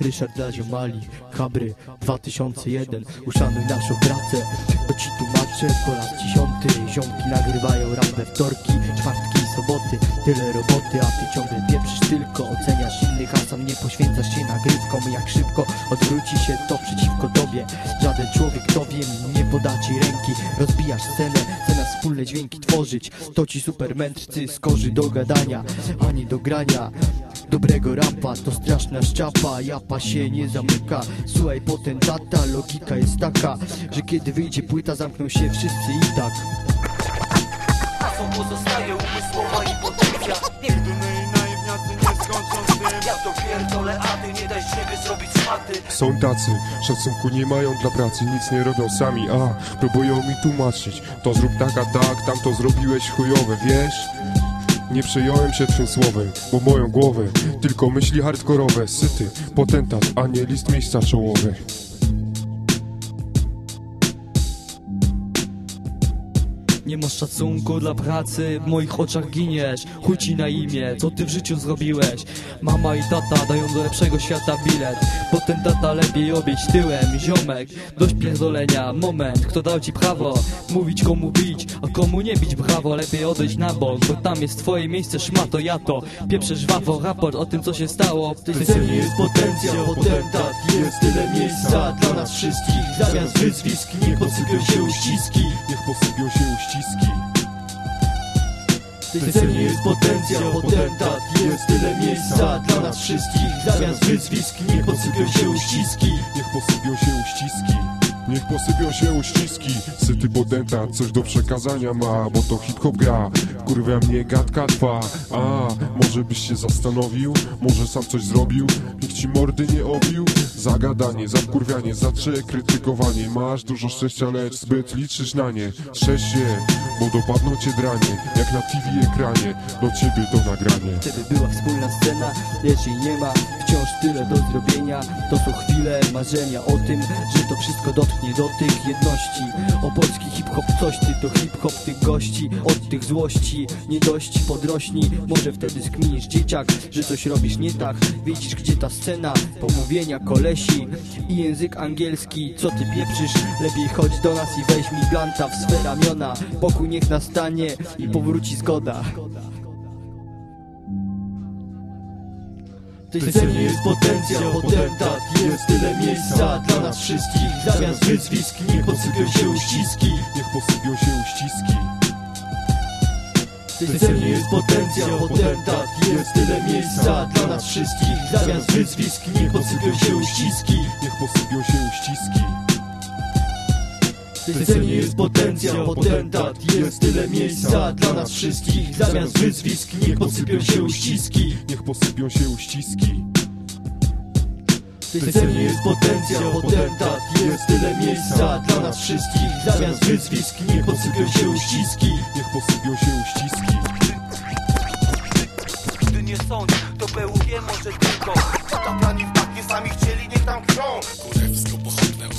Ryszard Daziomali, Kabry 2001 Uszanuj naszą pracę, to ci tłumaczę po raz dziesiąty. Ziomki nagrywają rap we wtorki, czwartki i soboty Tyle roboty, a ty ciągle pieprzysz tylko. Oceniasz innych, a sam nie poświęcasz się nagrywkom. Jak szybko odwróci się to przeciwko tobie. Żaden człowiek tobie nie poda ci ręki. Rozbijasz scenę, zamiast wspólne dźwięki tworzyć. To ci super mędrcy skorzy do gadania, a nie do grania Dobrego rapa to straszna szczapa Japa się nie zamyka. Słuchaj potentata Logika jest taka Że kiedy wyjdzie płyta zamkną się wszyscy i tak. A co pozostaje umysłowa impotencja Jedyny i naiwniacy nie skończą z tym. Ja to pierdolę, a ty nie daj siebie zrobić szmaty Są tacy, szacunku nie mają dla pracy, nic nie robią sami, a próbują mi tłumaczyć. To zrób tak, a tak, tam to zrobiłeś chujowe, wiesz? Nie przejąłem się twym słowem, bo moją głowę Tylko myśli hardkorowe, syty, potentat, a nie list miejsca czołowy Nie masz szacunku dla pracy, w moich oczach giniesz. Chuj ci na imię, co ty w życiu zrobiłeś? Mama i tata dają do lepszego świata bilet. Potem tata lepiej obieść tyłem Ziomek, dość pierdolenia, moment Kto dał ci prawo? Mówić komu bić A komu nie bić brawo, lepiej odejść na bok Bo tam jest twoje miejsce, szmato, ja to. Pieprzę żwawo, raport o tym co się stało. W tej scenie jest potencjał, potentat Jest tyle miejsca dla nas wszystkich. Zamiast wyzwisk nie posypią się uściski. Niech posypią się uściski W tej scenie jest potencjał, potentat Jest tyle miejsca dla nas wszystkich. Zamiast wyzwisk nie posypią się uściski. Niech posypią się uściski Niech posypią się uściski. Syty potentat coś do przekazania ma Bo to hip-hop gra. Kurwa mnie gadka trwa. A, może byś się zastanowił? Może sam coś zrobił? Nikt ci mordy nie obił? Zagadanie, zawkurwianie, zatrze krytykowanie. Masz dużo szczęścia, lecz zbyt liczysz na nie. Strzeż się, bo dopadną cię dranie Jak na TV ekranie. Do ciebie to nagranie. Wtedy była wspólna scena, lecz jej nie ma. Wciąż tyle do zrobienia. To są chwile marzenia o tym Że to wszystko dotknie do tych jedności. O polski hip-hop coś ty to hip-hop tych gości. Od tych złości, nie dość podrośni. Może wtedy skminisz dzieciak, że coś robisz nie tak. Wiedzisz gdzie ta scena, pomówienia kolesi I język angielski, co ty pieprzysz? Lepiej chodź do nas i weź migranta w swe ramiona. Pokój niech nastanie i powróci zgoda tej scenie jest potencjał, potentat Jest tyle miejsca dla nas wszystkich. Zamiast wyzwisk nie posypią się uściski. Niech posypią się uściski. Tej scenie jest potencjał, potentat Jest tyle miejsca dla nas wszystkich. Zamiast wyzwisk nie posypią się uściski. Niech posypią się uściski w scenie jest potencjał, potentat Jest tyle miejsca dla nas wszystkich. Zamiast wyzwisk niech posypią się uściski. Niech posypią się uściski. Tej scenie jest potencjał, potentat Jest tyle miejsca dla nas wszystkich. Zamiast wyzwisk niech posypią się uściski. Niech posypią się uściski. Gdy nie sądź, to pełuje może tylko. Kaplani w tak sami chcieli, niech tam krą Kurewsko pochopnęło